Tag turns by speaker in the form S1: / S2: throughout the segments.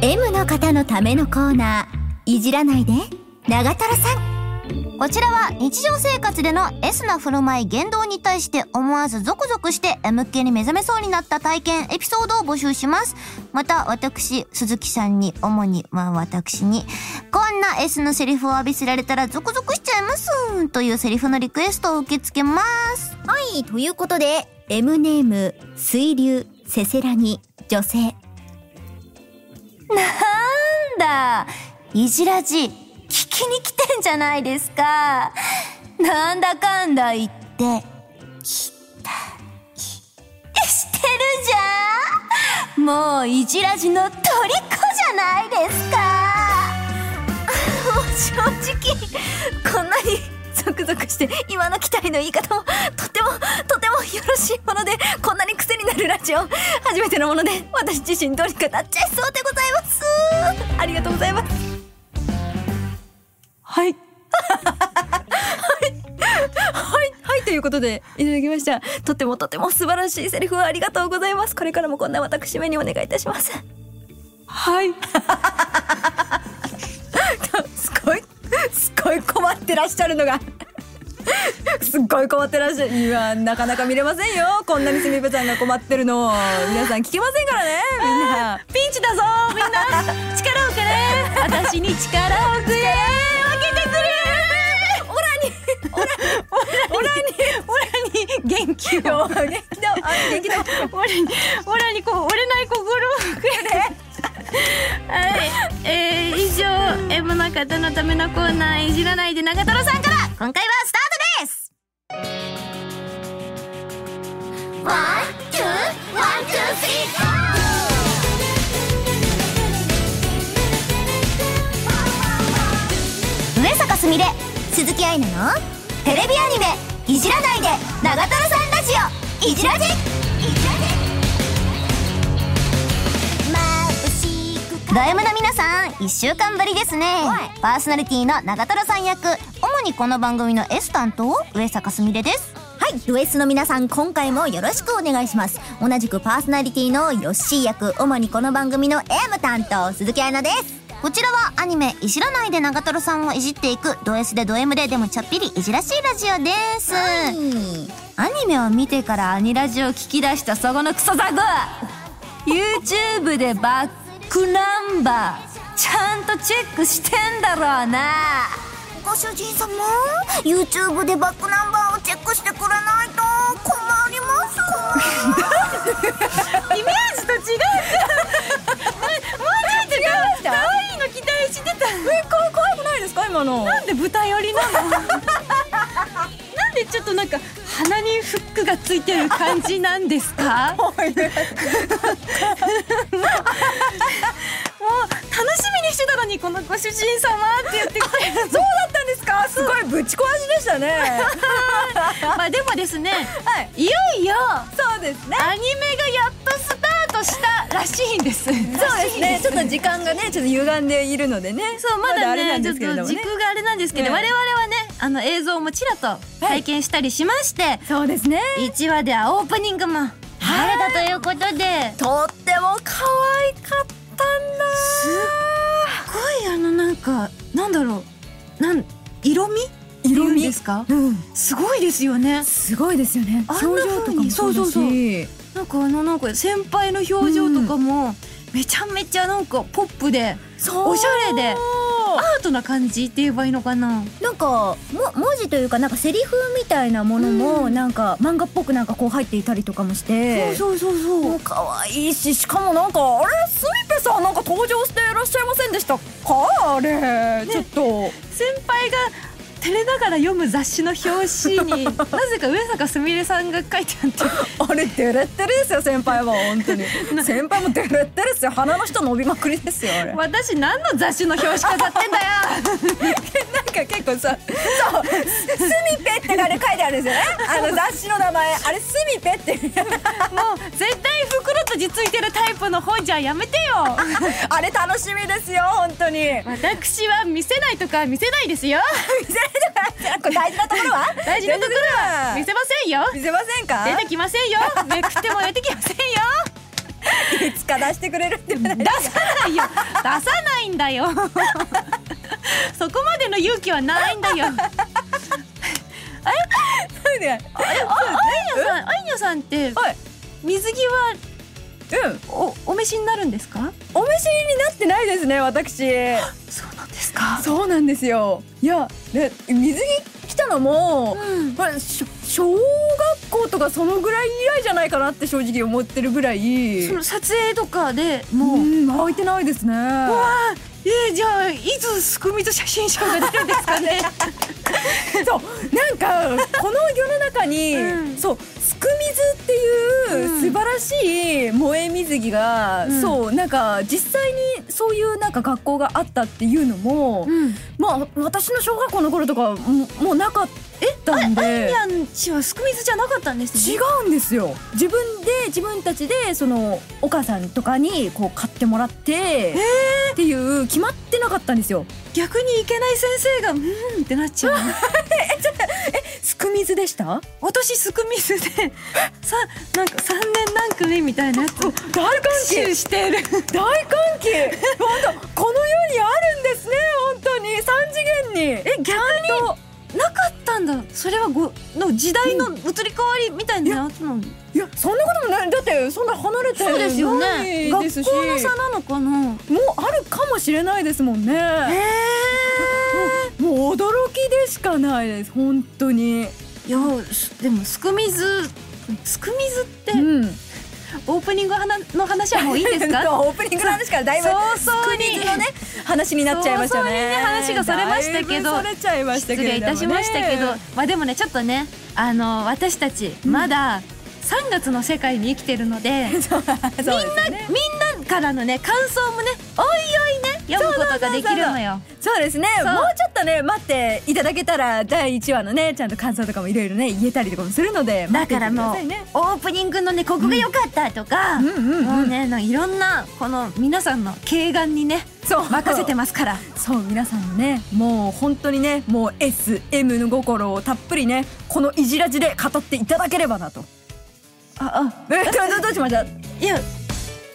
S1: M の方のためのコーナーいじらないで長瀞さん
S2: こちらは日常生活での S な振る舞い言動に対して思わずゾクゾクして M 系に目覚めそうになった体験エピソードを募集します。また私、鈴木さんに主に、まあ私に、こんな S のセリフを浴びせられたらゾクゾクしちゃいますというセリフのリクエストを受け付けます。
S1: はいということで M ネーム水流せせらぎ女性
S2: なんだ。いじらじ、聞きに来てんじゃないですか。なんだかんだ言って、来たり。してるじゃん。もういじらじの虜じゃないですか。正直、こんなにゾクゾクして今の期待の言い方もとてもとてもよろしいものでこんなに癖になるラジオ初めてのもので私自身どうにかなっちゃいそうでございます。ありがとうございます。
S3: はい。はい。はい。はい。とい。うことで、い。ただきました。とてもとても素晴らしい。セリフをありがとうござい。ます。これからもこんな私めにお願い。い。たします。はい。すごい、困ってらっしゃるのが。すっごい困ってらっしゃる。いや、なかなか見れませんよ。こんなにすみぺちゃんが困ってるの。皆さん聞けませんからね、みんな。ピンチだぞ、みんな。力をくれ。私に力をくれ。分けてくれ。オラに、オラ、オラに、オラに元気を。元気だ、あ、元気だ。オラに、オラにこう折れない心をくれ。
S4: はい、えー、以上 M の方のためのコーナーいじらないで長瀞さんから
S2: 今回はスタートです。 One, two, one, two, three 上坂すみれ、鈴木愛菜のテレビアニメいじらないで長瀞さんラジオいじらじド M の皆さん、一週間ぶりですね。パーソナリティの長瀞さん役、主にこの番組の S 担当、上坂すみれです。
S1: はい、ド S の皆さん、今回もよろしくお願いします。同じくパーソナリティのヨッシー役、主にこの番組の M 担当、鈴木愛菜です。
S2: こちらはアニメ「いじらないで長瀞さん」をいじっていくド S でド M ででもちょっぴりいじらしいラジオです、アニメを見てからアニラジオ聞き出したそこのクソザグ YouTube でバックナンバーちゃんとチェックしてんだろうな。
S1: ご主人様、YouTube でバックナンバーをチェックしてくれないと困ります。
S3: イメージと違う。可愛いの期待してた。えか可愛くないですか今の？なんで舞台寄りなの？なんでちょっとなんか鼻にフックがついてる感じなんですか？もう楽しみにしてたのにこのご主人様って言ってきて。そうだったんですか？すごいぶち壊しでしたね。
S4: まあでもですね、
S3: はい。
S4: いよいよ
S3: そうですね。
S4: アニメがやっとスタートしたらしいんです。
S3: そうですね。ちょっと時間がね、ちょっと歪んでいるのでね。
S4: そうまだ
S3: あれなんで
S4: ねちょっと
S3: すけれどもね。
S4: 時空があれなんですけど、
S3: ね。
S4: 我々はねあの映像もちらっと体験したりしまして、
S3: そうですね。
S4: 1話ではオープニングも晴れたということで
S3: とっても可愛かったんだ。
S4: すっごいあのなんかなんだろうなん色味？
S3: 色味？
S4: ですか？
S3: うん。
S4: すごいですよね
S3: すごいですよね。表情とかもそう。
S4: そうそうなんかあのなんか先輩の表情とかもめちゃめちゃなんかポップでおしゃれでアートな感じって言えばいいのかな？
S1: なんかも文字というかなんかセリフみたいなものもなんか漫画っぽくなんかこう入っていたりとかもして
S3: そうそうそう
S1: もう可愛いししかもなんかあれスミペさんなんか登場していらっしゃいませんでしたか？あれ、ちょっと。
S4: 先輩が照れながら読む雑誌の表紙に なぜか上坂すみれさんが書いてあって。
S3: あれデレッテレですよ先輩は本当に。先輩もデレッテレですよ。鼻の下伸びまくりですよあれ。
S4: 私何の雑誌の表紙飾ってんだよ
S3: か結構さそうスミペってあれ書いてあるんですよね。あの雑誌の名前。あれスミペって。
S4: もう絶対袋とじついてるタイプの本じゃやめてよ。
S3: あれ楽しみですよ本当に。
S4: 私は見せないとか見せないですよ。
S3: 見せないでくださいこれ大事なところは？
S4: 大事なところは見せませんよ。
S3: 見せませんか？
S4: 出てきませんよ。めくっても出てきませんよ
S3: いつか出してくれるって
S4: 出さないよ。出さないんだよ。そこまでの勇気はないんだよ。
S3: そうだよ。
S4: あいにゃさんあいにゃさんって
S3: はい。
S4: 水着は
S3: うん。
S4: おお召しになるんですか？
S3: お召しになってないですね私。
S4: そうなんですか。
S3: そうなんですよ。いやね水着着たのも、
S4: うん。
S3: まあしょ小学校とかそのぐらい以来じゃないかなって正直思ってるぐらい。
S4: その撮影とかでも。う、
S3: うん開いてないですね。
S4: わあえー、じゃあいつすくみと写真賞が出るんですかね。
S3: そうなんかこの世の中に、
S4: うん。
S3: そうすく水っていう
S4: うん。
S3: 素晴らしい萌え水着が、
S4: うん。
S3: そうなんか実際にそういうなんか学校があったっていうのも、
S4: うん。
S3: まあ私の小学校の頃とかももうなかったんで
S4: あいにゃんちはすくみずじゃなかったんですね。
S3: 違うんですよ。自分で自分たちでそのお母さんとかにこう買ってもらってっていう決まってなかったんですよ。
S4: 逆にいけない先生がうーんってなっちゃう。
S3: すく水でした？
S4: 私すくみずで さなんか三年何組みたいなやつ。
S3: 大関係。
S4: してる。
S3: 大関係。本当この世にあるんですね本当に。三次元に。
S4: え逆に？なかったんだ。それはごの時代の移り変わりみたいなやつなの、
S3: いやそんなこともない。だってそんな離れて
S4: そうですよね。学校の差なのかな。
S3: もうあるかもしれないですもんね。
S4: へ
S3: もう驚きでしかないです。本当に。
S4: えいやすでもすくみずすくみずって
S3: うん
S4: オープニングの話はもういいですか？
S3: オープニングの話からだいぶ
S4: 早々に
S3: のね話になっちゃいましたね
S4: 早々にね話がそれましたけど
S3: だいぶそれちゃいましたけ
S4: 失礼いたしましたけどまあでもねちょっとねあの私たちまだ3月の世界に生きてるので、
S3: そうですね
S4: みんなからのね感想もねおいおいね読むことができるのよ。
S3: そうです。ね。もうちょっとね待っていただけたら第1話のねちゃんと感想とかもいろいろね言えたりとかもするので
S4: だからもう、オープニングのねここが良かったとか、
S3: うんうんうん。
S4: もうねいろんなこの皆さんの軽眼にね
S3: そう。
S4: 任せてますから。
S3: そう皆さんのねもう本当にねもう SM の心をたっぷりねこのいじらじで語っていただければなと。
S4: あ
S3: えどうどうしました？
S4: あいや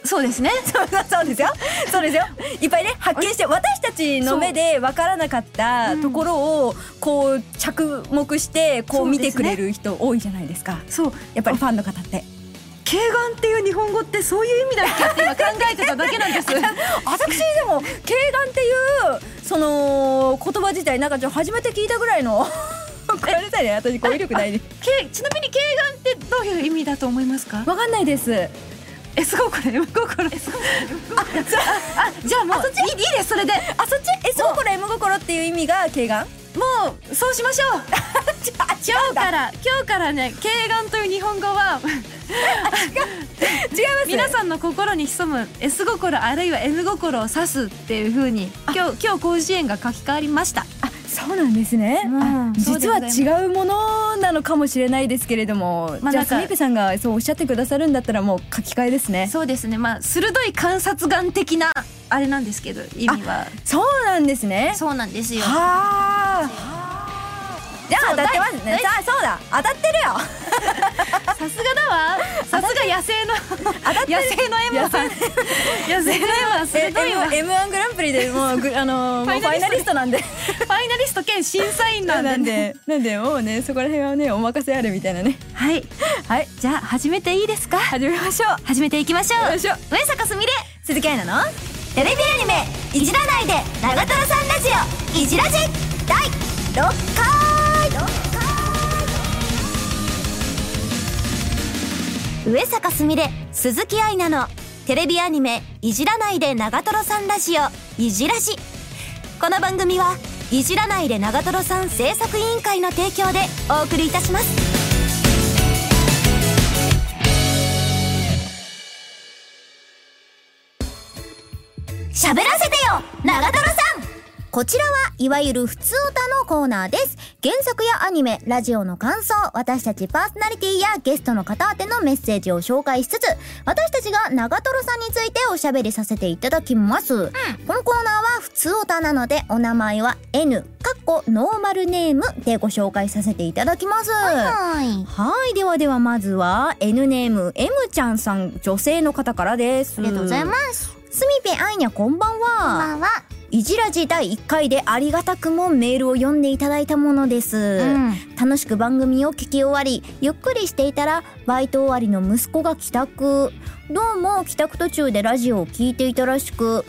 S4: そうですね。
S3: そ うそうですよ。そうですよ。いっぱいね発見して私たちの目で分からなかったところをこう着目してこう見てくれる人多いじゃないですか。
S4: そう。
S3: やっぱりファンの方って。
S4: 軽眼っていう日本語ってそういう意味だっけって今考えてただけなんです。
S3: 私でも軽眼っていうその言葉自体なんかちょっと初めて聞いたぐらいのごめんなさいね私語彙力ないで
S4: けちなみに軽眼ってどういう意味だと思いますか？
S3: 分かんないです
S4: えすごいこれ M 心ああじゃあもういいですそれで。
S3: あそっち？えそうこれ M 心っていう意味が軽眼
S4: もうそうしましょう。今日から今日からね軽眼という日本語は
S3: 違います。
S4: 皆さんの心に潜む S 心あるいは M 心を指すっていう風に今日今日広辞苑が書き換わりました。
S3: あそうなんですね、
S4: うん。
S3: あ実は違うものなのかもしれないですけれども、じゃあ
S4: まあなんか
S3: スニーペさんがそうおっしゃってくださるんだったらもう書き換えですね。
S4: そうですね。まあ鋭い観察眼的なあれなんですけど意味は。
S3: そうなんですね。
S4: そうなんですよ。
S3: はあじゃあ当たってますね。さあそうだ。当たってるよ。
S4: さすがだわ。さすが野生の野生の M は野生の M は
S3: え
S4: 鋭いわ。
S3: M- M1 グランプリでもうぐあのファイナ
S4: リ
S3: リストなんで。
S4: ファイナリスト兼審査員なんで。
S3: なんでなんでもうねそこら辺はねお任せあるみたいなね。
S4: はい。
S3: はい。
S4: じゃあ始めていいですか？
S3: 始めましょう。
S4: 始めていきましょう。
S3: よいしょ。
S4: 上坂すみれ。
S3: 鈴木愛菜の
S2: テレビアニメ「いじらないで長瀞さんラジオ。いじらじ」第6回上坂すみれ鈴木愛菜のテレビアニメ「いじらないで長瀞さんラジオいじらじ」この番組はいじらないで長瀞さん制作委員会の提供でお送りいたします。喋らせてよ長瀞さん。こちらはいわゆる普通歌のコーナーです。原作やアニメ、ラジオの感想、私たちパーソナリティやゲストの方宛てのメッセージを紹介しつつ、私たちが長瀞さんについておしゃべりさせていただきます。このコーナーは普通歌なので、お名前は N、かっ
S3: こノーマルネームでご紹介させていただきます。
S2: はい。
S3: はい。ではではまずは N ネーム M ちゃんさん女性の方からです。
S2: ありがとうござい
S3: す。
S2: ます。
S3: すみぺあいにゃこんばん
S2: こん
S3: は。
S2: ばんは。
S3: いじらじ第1回でありがたくもメールを読んでいただいたものです。
S2: うん。
S3: 楽しく番組を聞き終わりゆっくりしていたらバイト終わりの息子が帰宅。どうも帰宅途中でラジオを聞いていたらしく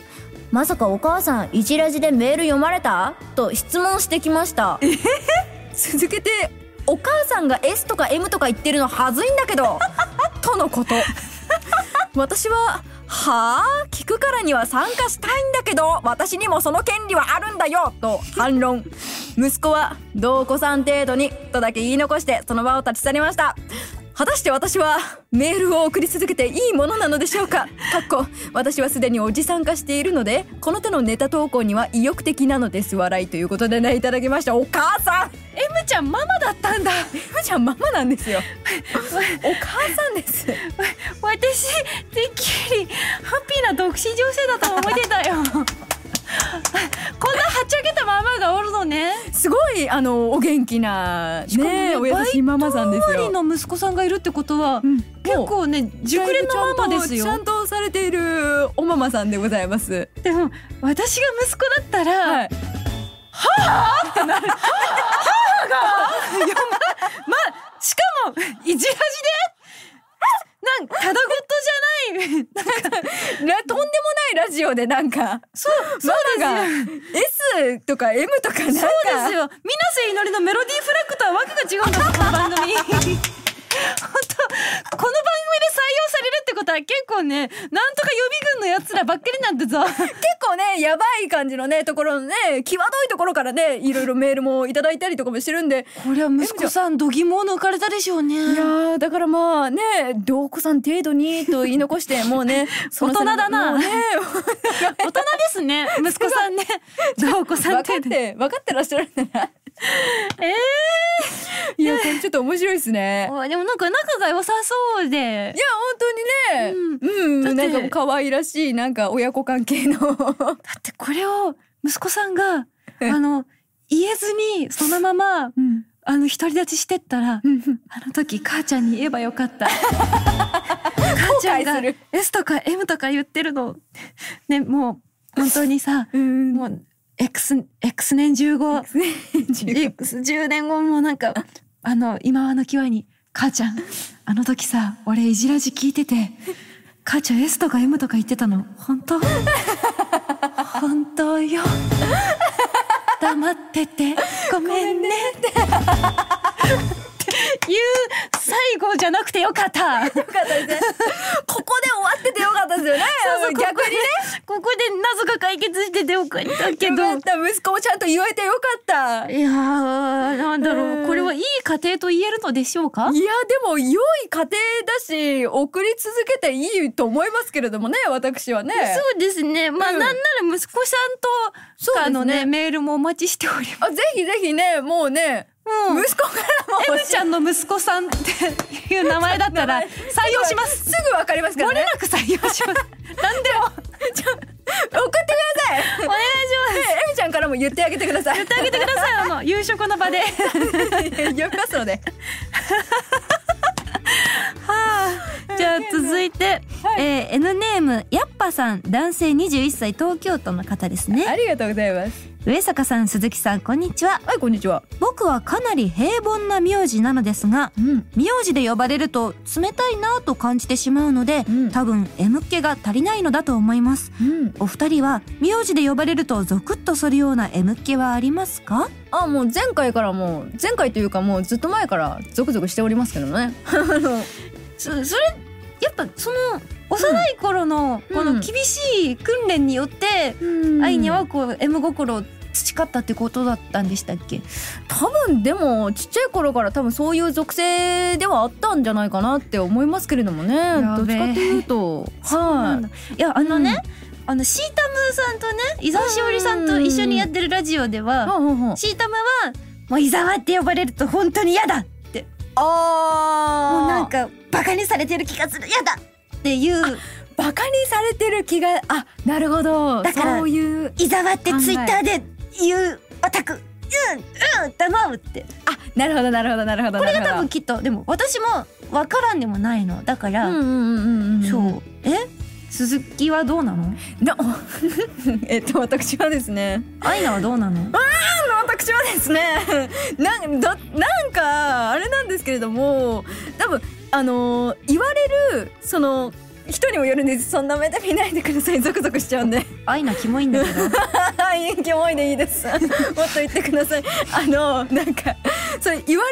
S3: まさかお母さんいじらじでメール読まれた？と質問してきました。続けてお母さんが S とか M とか言ってるのはずいんだけど。とのこと。私ははあ聞くからには参加したいんだけど私にもその権利はあるんだよと反論。息子は「どうこさん程度に」とだけ言い残してその場を立ち去りました。果たして私はメールを送り続けていいものなのでしょうか？かっこ私はすでにおじさん化しているのでこの手のネタ投稿には意欲的なのです笑いということでねいただきました。お母さん
S4: M ちゃんママだったんだ。
S3: M ちゃんママなんですよ。お母さんです。
S4: 私てっきりハッピーな独身女性だと思ってたよ。こんなはっちゃけたママがおるのね。
S3: すごいあのお元気な
S4: ね
S3: ねお優しいママさんですよ。
S4: の息子さんがいるってことは、
S3: うん。
S4: 結構ね熟練のママですよ。
S3: ちゃんとされているおママさんでございます。
S4: でも私が息子だったら、
S3: はい
S4: しかもいじらじでなんただごとじゃない
S3: なとんでもないラジオでなんか
S4: そうそう
S3: ママが S とか M とかなんか。
S4: そうですよ。水瀬いのりのメロディーフラッグとはわけが違うんだこの番組。本当この番組で採用さ結構ねなんとか予備軍のやつらばっかりなんだぞ。
S3: 結構ねやばい感じのねところのね際どいところからねいろいろメールもいただいたりとかもしてるんで。
S4: これは息子さん度肝を抜かれたでしょうね。
S3: いやーだからまあねどうこさん程度にと言い残して もうね
S4: 大人だな。
S3: ね。
S4: 大人ですね息子さんね。どうこさん
S3: 分かって分かってらっしゃるんだな
S4: え
S3: いやこれちょっと面白いですね。
S4: ー、でもなんか仲が良さそうで。
S3: いや本当にね。うん、
S4: だって。
S3: なんか可愛らしいなんか親子関係の。
S4: だってこれを息子さんがあの言えずにそのままあの独り立ちしてったらあの時母ちゃんに言えばよかった。母ちゃんが S とか M とか言ってるの。ねもう本当にさ
S3: うん。
S4: もう X, X 年15 X10 年後。もなんかあ。の今はの際に母ちゃん あの時さ俺いじらじ聞いてて母ちゃん S とか M とか言ってたの。本当？本当よ。黙ってて。ごめんねって。いう最後じゃなくてよかった。
S3: よかったですね。ここで終わっですよね
S4: そうそう
S3: 逆にね。
S4: ここで謎が解決しててよかったけど。
S3: よかった息子もちゃんと言えてよかった。
S4: いやーなんだろうこれはいい家庭と言えるのでしょうか？
S3: いやでも良い家庭だし送り続けていいと思いますけれどもね私はね。
S4: そうですね。まあ、
S3: うん。
S4: なんなら息子さんとかのねメールもお待ちしております。
S3: あぜひぜひねもうね、
S4: うん。
S3: 息子からも
S4: M ちゃんの息子さんっていう名前だったら採用します。
S3: すぐわかりますからね。
S4: 漏れなく採用します。何でも
S3: 送ってください。
S4: お願いします。
S3: えみちゃんからも言ってあげてください。言って
S4: あげてください。あの夕食の場で。
S3: 呼びますので。
S4: じゃあ続いて、えー N ネームやっぱさん。男性21歳東京都の方ですね。
S3: ありがとうございます
S4: 上坂さん鈴木さんこんにちは。
S3: はいこんにちは。
S4: 僕はかなり平凡な名字なのですが
S3: うん。
S4: 名字で呼ばれると冷たいなと感じてしまうので、
S3: うん。
S4: 多分 M 気が足りないのだと思います。
S3: うん。
S4: お二人は名字で呼ばれるとゾクッとするような M 気はありますか？
S3: あもう前回からもう前回というかもうずっと前からゾクゾクしておりますけどね。
S4: そそれやっぱその幼い頃のこ
S3: うん。
S4: の厳しい訓練によって、愛にはこう M 心を培ったってことだったんでしたっけ？
S3: 多分でもちっちゃい頃から多分そういう属性ではあったんじゃないかなって思いますけれどもね。どっちかというと。は
S4: なんだ。い。やあのね、あのシータムーさんとね伊沢しおりさんと一緒にやってるラジオで
S3: い
S4: は、
S3: はん。はん
S4: シータムはもう伊沢って呼ばれると本当に嫌だって。
S3: あー。
S4: もうなんかバカにされてる気がする。嫌だっていう。
S3: バカにされてる気があなるほど。
S4: だから
S3: そういう。
S4: 伊沢ってツイッターで言うオタクうん頼むって。
S3: あなるほどなるほどなるほど
S4: これが多分きっとでも私も分からんでもないの。だから、
S3: うんうんうんうん
S4: そう。え？鈴木はどうなの？
S3: な えっと私はですね。
S4: アイナはどうなの？
S3: 私はですね。なんどなんかあれなんですけれども多分あのー言われるその人にもよるんです。そんな目で見ないでください。ゾクゾクしちゃうんで。
S4: アイナキモいんだけど。
S3: はいキモいでいいです。もっと言ってください。あのなんかそう言わ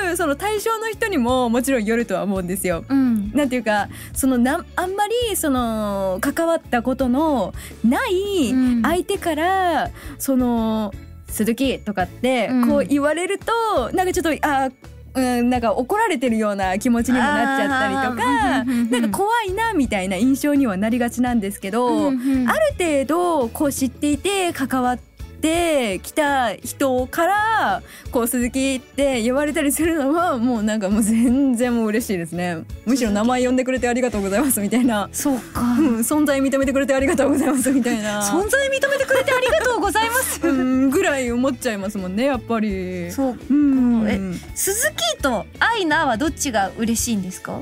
S3: れるその対象の人にももちろんよるとは思うんですよ。
S4: うん。
S3: なんていうかそのなあんまりその関わったことのない
S4: うん。
S3: 相手から、その「鈴木」とかって
S4: うん。
S3: こう言われると、なんかちょっとあーうん、なんか怒られてるような気持ちにもなっちゃったりとかなんか怖いなみたいな印象にはなりがちなんですけど、ある程度こう知っていて関わってきた人からこう鈴木って呼ばれたりするのはもうなんかもう全然もう嬉しいですね。むしろ名前呼んでくれてありがとうございますみたいな、
S4: そうか。
S3: うん、存在認めてくれてありがとうございますみたいな。
S4: 存在認めてくれてありがとうございます。
S3: うんぐらい思っちゃいますもんねやっぱり。
S4: そう
S3: うん。
S4: え鈴木とアイナはどっちが嬉しいんですか？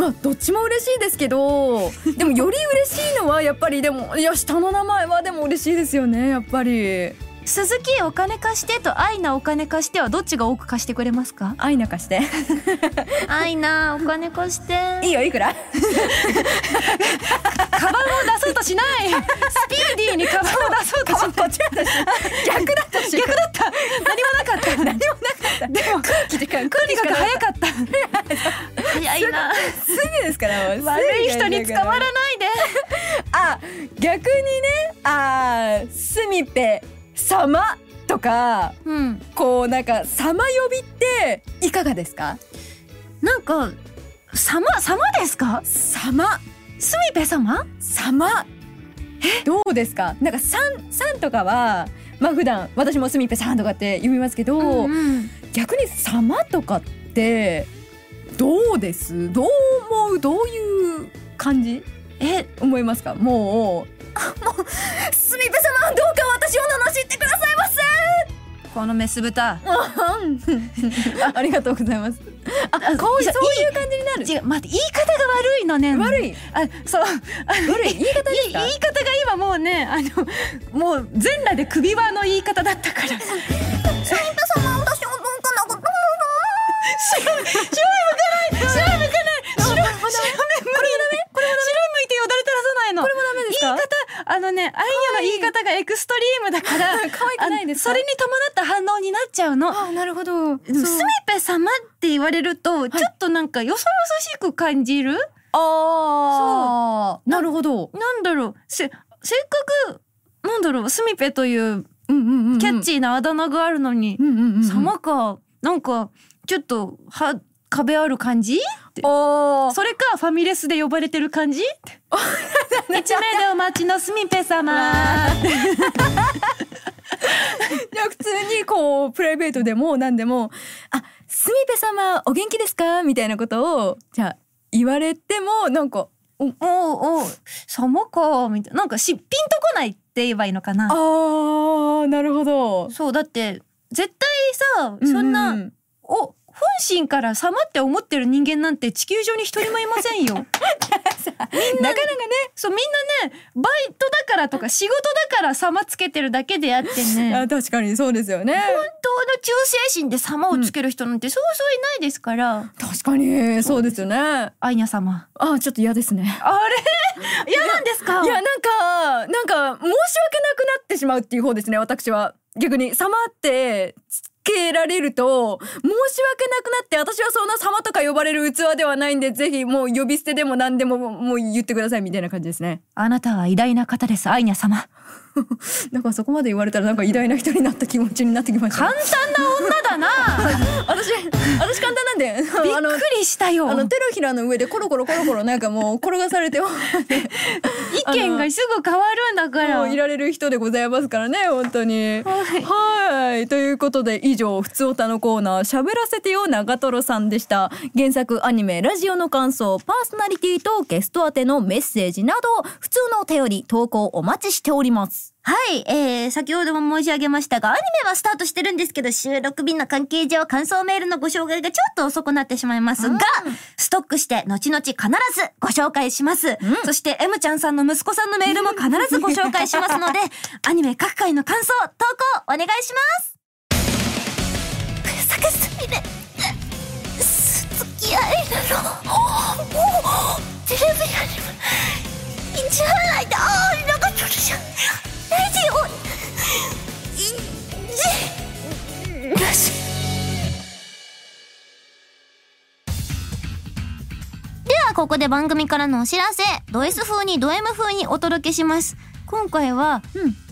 S3: まあどっちも嬉しいですけど でもより嬉しいのはやっぱりでもいや下の名前はでも嬉しいですよねやっぱり
S4: 鈴木お金貸してとアイナお金貸してはどっちが多く貸してくれますか？
S3: 愛なかして。
S4: アイナお金貸して。
S3: いいよいくら？
S4: カバンを出そうとしないスピーディーにカバンを出そうとしない
S3: 逆だったし
S4: 逆だった何もなかった何もなかったでも
S3: 空気時間
S4: とにかく早
S3: っ
S4: かった早いな
S3: すぐですから
S4: 悪い人に捕まらないで
S3: あ逆にねあースミペ様？とか
S4: うん。
S3: こうなんか様呼びっていかがですか？
S4: なんか様様ですか？
S3: 様。
S4: スミペ様？
S3: 様。どうですか？なんかさんさんとかはまあ普段私もスミペさんとかって読みますけど、
S4: ん。
S3: 逆に様とかってどうです？どう思う？どういう感じ？
S4: え
S3: 思いますか？もうあもうスミペ様どうか私を罵ってくださいませ
S4: このメス豚。
S3: あありがとうございます。あこうそういう感じになる
S4: 違う待って言い方が悪いのね。
S3: 悪い。
S4: あそう。
S3: 悪い？言い方
S4: 言い方が今もうねあのもう全裸で首輪の言い方だったから。白目向かない。白目向かない。白目向かない。白目向い。てよだれ垂らさないの。これもダメ
S3: ですか？
S4: 言い方あのねあいやの言い方がエクストリームだから
S3: 可愛くないです
S4: それに伴った反応になっちゃうの。
S3: あなるほど。
S4: スミペ様って言われるとちょっとなんかよそよそしく感じる、
S3: ああなるほど。
S4: なんだろう。せせっかくなんだろうスミペというキャッチーなあだ名があるのに、
S3: うんうんうんうん。
S4: 様かなんかちょっとは壁ある感じ？って。
S3: ああ
S4: それかファミレスで呼ばれてる感じ？一名でお待ちのスミペ様。
S3: じゃあ普通にこうプライベートでも何でも「あスミペ様お元気ですか?」みたいなことをじゃあ言われてもなんか
S4: おおお様か。みたいななんかしピンとこないって言えばいいのかな。
S3: あーなるほど。
S4: そうだって絶対さそんな、
S3: うう
S4: お本心から様って思ってる人間なんて地球上に一人もいませんよ。
S3: なかなかね
S4: そうみんなねバイトだからとか仕事だから様つけてるだけであってね
S3: あ確かにそうですよね。
S4: 本当の忠誠心で様をつける人なんてそうそういないですから、
S3: 確かにそうですよね。
S4: アイニャ様
S3: あちょっと嫌ですね。
S4: あれ？嫌なんですか？
S3: いやなんかなんか申し訳なくなってしまうっていう方ですね私は逆に様ってつけられると申し訳なくなって私はそんな様とか呼ばれる器ではないんでぜひもう呼び捨てでも何でももう言ってくださいみたいな感じですね。
S4: あなたは偉大な方です。アイニャ様。
S3: なんかそこまで言われたらなんか偉大な人になった気持ちになってきました。
S4: 簡単な女だな。
S3: 私私簡単なんで
S4: びっくりしたよ。
S3: あの手のひらの上でコロコロコロコロなんかもう転がされても
S4: 意見がすぐ変わるんだから。
S3: いられる人でございますからね本当に。はい。ということで以上「ふつおた」のコーナー「しゃべらせてよ長瀞さん」でした。原作アニメラジオの感想パーソナリティとゲスト宛てのメッセージなど普通のお便り投稿お待ちしております
S2: はい、えー、先ほども申し上げましたが、アニメはスタートしてるんですけど、収録日の関係上、感想メールのご紹介がちょっと遅くなってしまいますが、ストックして、後々必ずご紹介します。そして、M ちゃんさんの息子さんのメールも必ずご紹介しますので、アニメ各回の感想、投稿、お願いします。
S1: 坂すみれ付き合いなのテレビアニメないだ
S2: ここで番組からのお知らせ。ド S 風にド M 風にお届けします。今回は、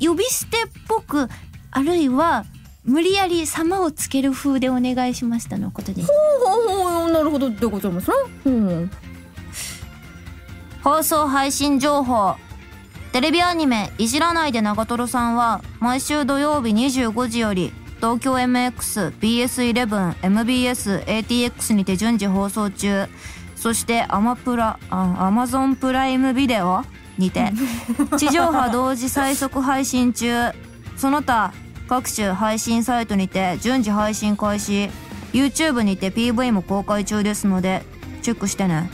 S2: 呼び捨てっぽく、あるいは、無理やり様をつける風でお願いしましたのことです。
S3: おおなるほどでございますなうん
S2: 放送配信情報。テレビアニメ、いじらないで長瀞さんは、毎週土曜日25時より、東京 MX、BS11、MBS、ATX にて順次放送中。そして、アマプラ、あ、アマゾンプライムビデオにて、地上波同時最速配信中。その他、各種配信サイトにて順次配信開始。YouTube にて PV も公開中ですので、チェックしてね。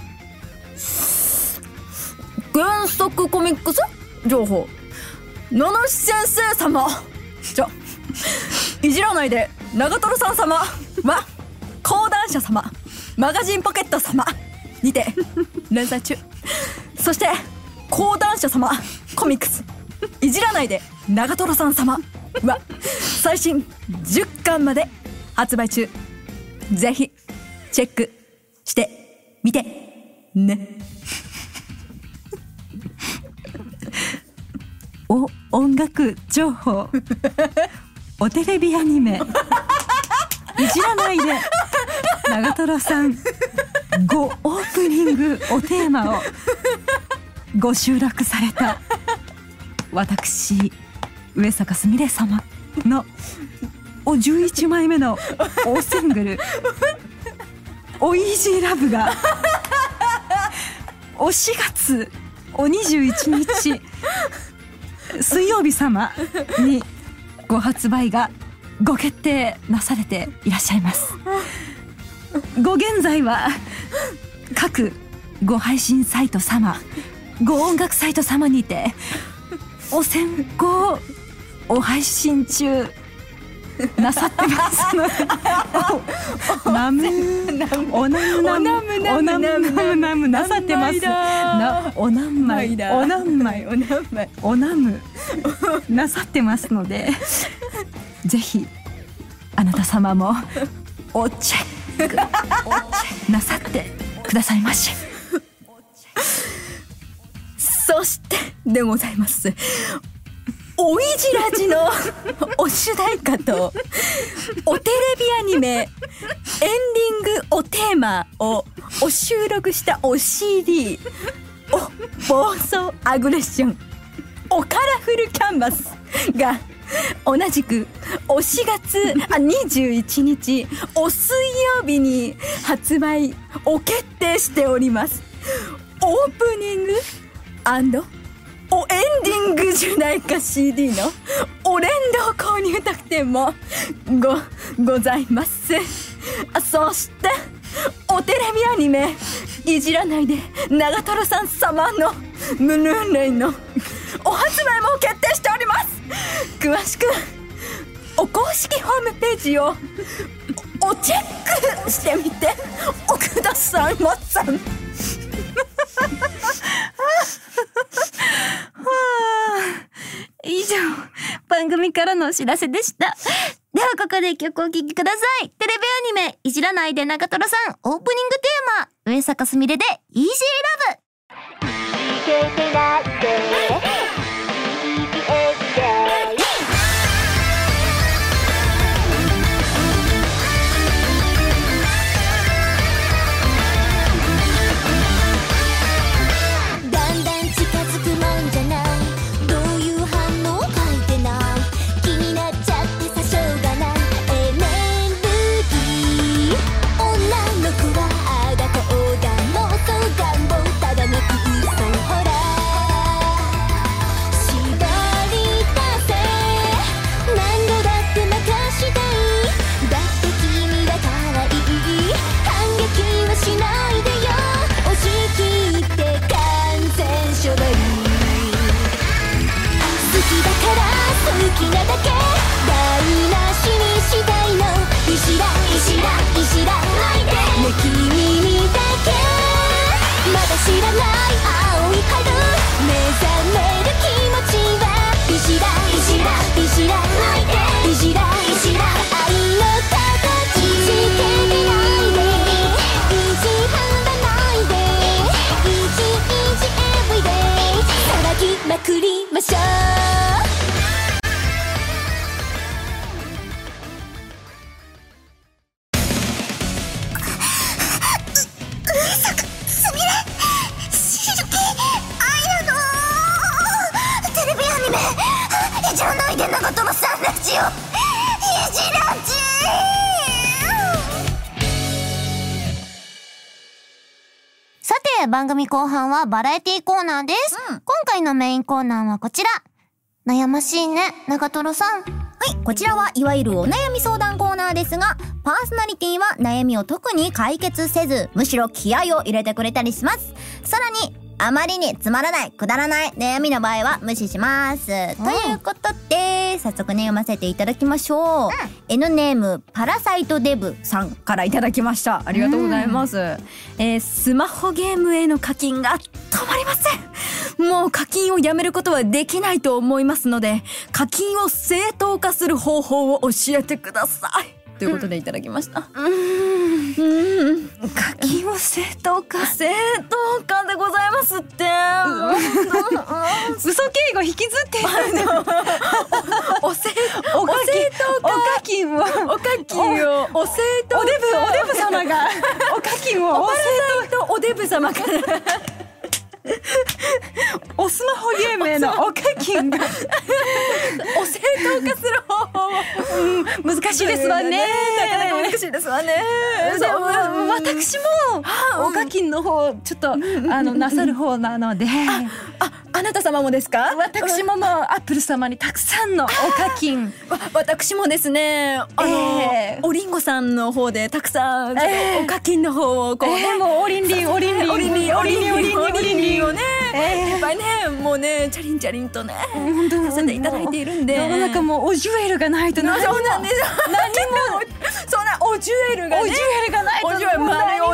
S3: 原作コミックス？情報。野々先生様。じゃ。いじらないで。長瀞さん様。は講談社様。マガジンポケット様にて連載中。そして講談社様コミックス。いじらないで長瀞さん様。は最新10巻まで発売中。ぜひチェックしてみてね。
S4: お音楽情報。おテレビアニメ。いじらないで長瀞さん。ごオープニングおテーマをご収録された私上坂すみれ様のお11枚目のおシングル「おイージーラブがお4月お21日水曜日様にご発売がご決定なされていらっしゃいます。ご現在は各ご配信サイト様ご音楽サイト様にてお先行お配信中なさってますのでおナムおナムナムおナムナムナムなさってます。なお何枚お何枚
S3: お
S4: ナムなさってますのでぜひあなた様もおチェックックなさってくださいまし。
S3: そしてでございます。おいじらじのお主題歌とおテレビアニメエンディングおテーマをお収録したお CD お暴走アグレッションおカラフルキャンバスが同じくお4月あ21日お水曜日に発売を決定しております。オープニングおエンディング主題歌 CD のお連動購入特典もごございます。そしておテレビアニメ「いじらないで長瀞さん様のムヌーレイ」のお発売も決定しております詳しくお公式ホームページをおおチェックしてみておくださいませ
S2: 以上、番組からのお知らせでした。ではここで曲をお聴きください。テレビアニメ、いじらないで長瀞さん、オープニングテーマ、上坂すみれで、イージーラブ。
S1: だは
S2: バラエティコーナーです。今回のメインコーナーはこちら。悩ましいね、長瀞さん。
S3: はい、こちらはいわゆるお悩み相談コーナーですが、パーソナリティは悩みを特に解決せず、むしろ気合を入れてくれたりします。さらに、あまりにつまらない、くだらない悩みの場合は無視します。ということで、早速ね、読ませていただきましょう。N ネーム、パラサイトデブさんからいただきました。ありがとうございます。えースマホゲームへの課金が止まりません。もう課金をやめることはできないと思いますので、課金を正当化する方法を教えてください。ということでいただきました。うん。
S4: 課金を正当化
S3: 正当化でございますって。
S4: 嘘敬語引きずっている
S3: おせ、
S4: お課金
S3: お
S4: お課金を
S3: お課金をお正当
S4: おデブおデブ様がお課金をお
S3: パラサイトおデブ様から
S4: おスマホゲームへのお課金が
S3: お正当化する方法を
S4: 難しいですわね。
S3: なかなか難しいですわね。
S4: でも私もお課金の方ちょっとあのなさる方なので。
S3: あ、あなた様もですか？
S4: 私ももうアップル様にたくさんのお課金
S3: わ私もですね、あの、
S4: ええ。
S3: おりんごさんの方でたくさん、
S4: ええ。
S3: お課金の方をこうね、
S4: えーもうおりんりんおりんりん
S3: おりんりんおりんりんおりんりんおりんりんをね、
S4: ええ。
S3: いっぱいね、もうね、チャリンチャリンとね、させていただいているんで、
S4: 世の中もうおジュエルがないと何も。
S3: 何も、そんなおジュエルがね
S4: おジュ。エルがないと
S3: お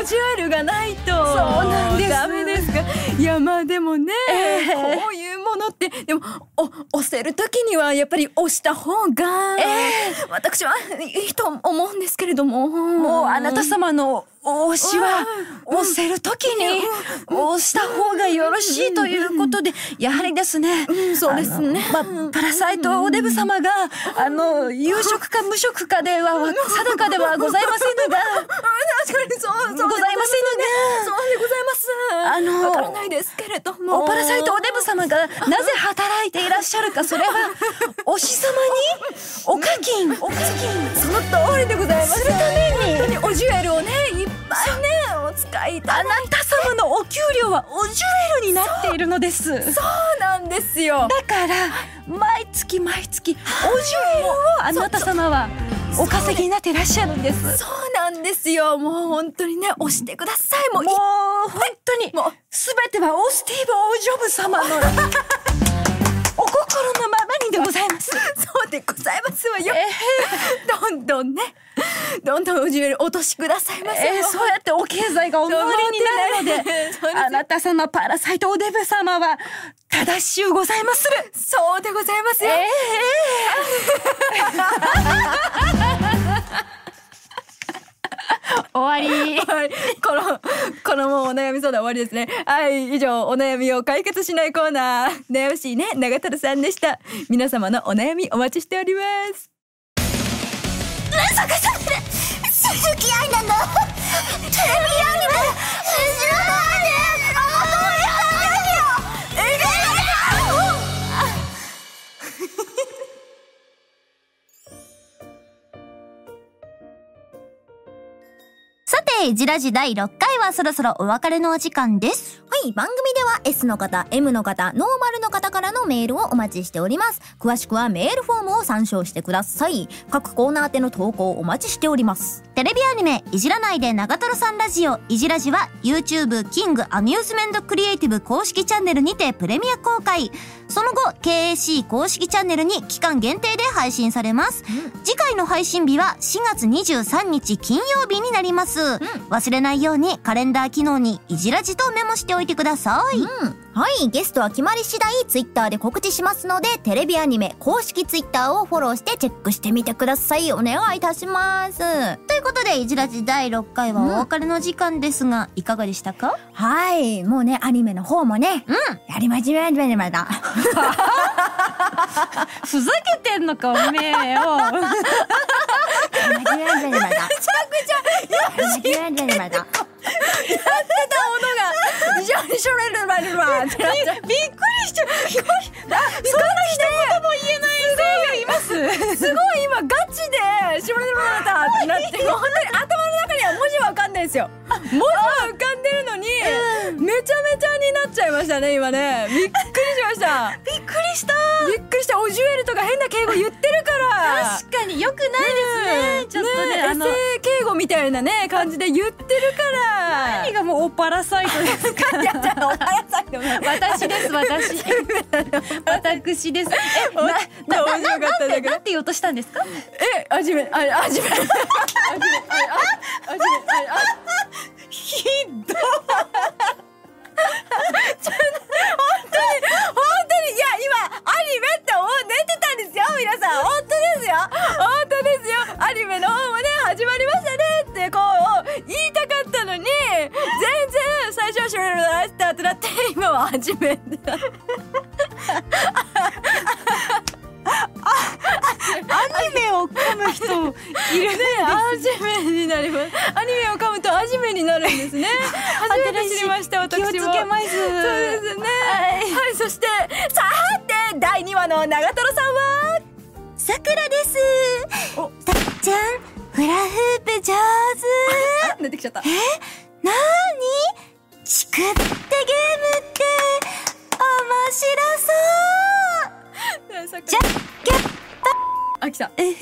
S3: ジュエル、がないと。
S4: そうなんです
S3: ダメですか。いや、まあでもね、
S4: ええ
S3: こういうものって、でも、お、押せるときにはやっぱり押した方が、私はいいと思うんですけれども。
S4: もうあなた様の推しは押せるときに押した方がよろしいということでやはりですね
S3: ん。そうですね。
S4: まあパラサイトおデブ様があの有職か無職かではわ定かではございませんが
S3: 確かにそう、そうで
S4: ございませんので
S3: そうでございます。
S4: あの
S3: わからないですけれども。
S4: おパラサイトおデブ様がなぜ働いていらっしゃるかそれは推し様にお課金お課金
S3: その通りでございます。
S4: するために。
S3: 本当におジュエルをね、いっぱいね、お使いいただ
S4: あなた様のお給料はおジュエルになっているのです
S3: そうなんですよ。
S4: だから毎月毎月おジュエルをあなた様はお稼ぎになっていらっしゃるんです
S3: そうなんですよ。もう本当にね、押してください。もうい
S4: もう本当に
S3: もう
S4: すべてはオスティーブ・オージョブ様の お心のままにでございます
S3: そうでございますわよ。
S4: え
S3: どんどんね、どんどんおジュエルお落としくださいませ。
S4: えーそうやってお経済がお守りになるのであなた様パラサイトおデブ様は正しゅうございまする
S3: そうでございますよ。
S4: えー 終わり
S3: はい、この、このもうお悩み相談終わりですね。はい、以上、お悩みを解決しないコーナー、悩ましいね、長太さんでした。皆様のお悩みお待ちしております。
S2: 鈴木愛なのテレビアニメさて、ジラジ第6回はそろそろお別れのお時間です。
S3: はい、番組では S の方、M の方、ノーマルの方からのメールをお待ちしております。詳しくはメールフォームを参照してください。各コーナー宛ての投稿お待ちしております。
S2: テレビアニメ、いじらないで長瀞さんラジオ、いじらじは、YouTube キングアミューズメントクリエイティブ公式チャンネルにてプレミア公開。その後、KAC 公式チャンネルに期間限定で配信されます。次回の配信日は4月23日金曜日になります。忘れないようにカレンダー機能にいじらじとメモしておいてください。
S1: うん。はい。ゲストは決まり次第、ツイッターで告知しますので、テレビアニメ公式ツイッターをフォローしてチェックしてみてください。お願いいたします。
S2: ということで、いじらじ第6回はお別れの時間ですが、いかがでしたか？
S1: はい。もうね、アニメの方もね、うん。やりまじめまじめまだ。
S4: ふざけてんのかおめえよ
S1: やりまじめまじめまだ。めちゃくちゃ、やりまじめまじめまだ。非常にしょれるわるわってなっちゃう。
S4: びっくりしちゃう。そんな一言も言えない声優います。
S3: すごい今ガチでしぼれるわったってなって本当に頭の中には文字は浮かんでるんですよ。文字は浮かんでるのに、めちゃめちゃになっちゃいましたね今ね。びっくりしました。
S4: びっくりした。
S3: びっくりした。おジュエルとか変な敬語言ってるから。
S4: 確かによくないですね。ちょっとねあの
S3: エセ敬語みたいなね感じで言ってるから。
S4: 何がもうおパラサイトですか。
S3: いやじゃあお前さんでも
S4: 私です私。私です。えなな
S3: 面白かったんだけど
S4: なんて言おうとしたんですか？
S3: えあじめああじめ。あじめああじめあひどい本当に本当にいや今アニメって思う寝てたんですよ。皆さん本当ですよ。本当ですよアニメの方もね始まりましたね。ってこう言いたかったのに全然最初はシュレルラスターってなって今は初めて。だ
S4: メを噛む人いるね
S3: アジメになります。アニメを噛むとアジメになるんですね。初めて知りました、私も。
S4: 気をつけます
S3: そうですね。はい、そして、さて、第2話の長瀞さんは、
S2: さくらです
S3: お
S2: たっちゃん、フラフープ上
S3: あ、出てきちゃった。
S2: 手なーに？チクってゲームって、面白そう じゃ、ゲッ
S3: あ、来た。
S2: えへへ？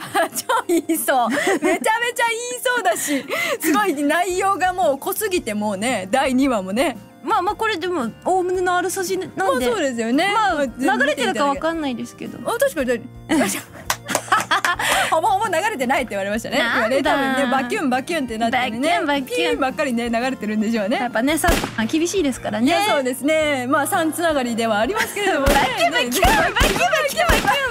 S3: 超言いそう。めちゃめちゃ言いそうだし、すごい内容がもう濃すぎてもうね、第2話もね。
S4: まあまあこれでもおおむねのあらすじなんで
S3: まあそうですよね。
S4: まあ流れてるかわかんないですけど
S3: けあ、確かに。ほぼほぼ流れてないって言われましたね。今ね、多分ね、バキュンバキュンってなってね。
S4: バキュンバキュン
S3: ピーンばっかりね、流れてるんでしょうね。
S4: やっぱねさ厳しいですからね
S3: そうですねまあ3つながりではありますけれどもねバキュバキュバキュバキュバキュ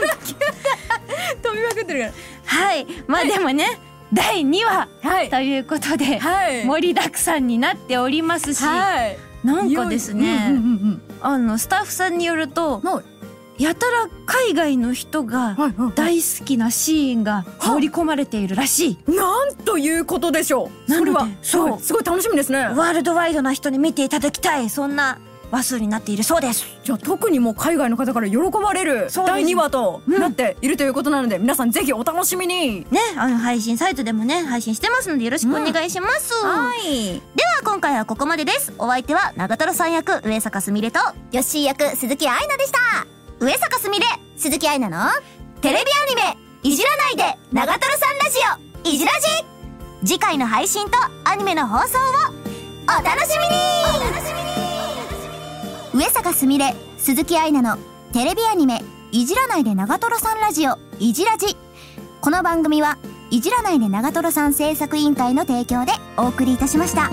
S3: バキュ 飛びまくってるか
S4: はい。まあでもね第2話
S3: らはい。
S4: ということで
S3: はい。
S4: 盛りだくさんになっておりますし
S3: はい。
S4: なんかですね
S3: うんうんうん
S4: あのスタッフさんによると
S3: はい。
S4: やたら海外の人が
S3: はいはい
S4: 大好きなシーンが盛り込まれているらしい。
S3: なんということでしょう。それは
S4: そう。
S3: はいすごい楽しみですね。
S2: ワールドワイドな人に見ていただきたい。そんな話数になっているそうです。
S3: じゃあ特にもう海外の方から喜ばれる第2話となっているということなので皆さんぜひお楽しみに。
S2: ねあの配信サイトでもね配信してますのでよろしくお願いします、
S1: はい。
S2: では今回はここまでです。お相手は長瀞さん役上坂すみれと
S1: ヨッシー役鈴木愛菜でした。
S2: 上坂すみれ
S1: 鈴木愛菜のテレビアニメいじらないで長瀞さんラジオいじらじ。
S2: 次回の配信とアニメの放送を
S1: お楽しみに上坂すみれ鈴木愛菜のテレビアニメいじらないで長瀞さんラジオいじらじこの番組はいじらないで長瀞さん制作委員会の提供でお送りいたしました。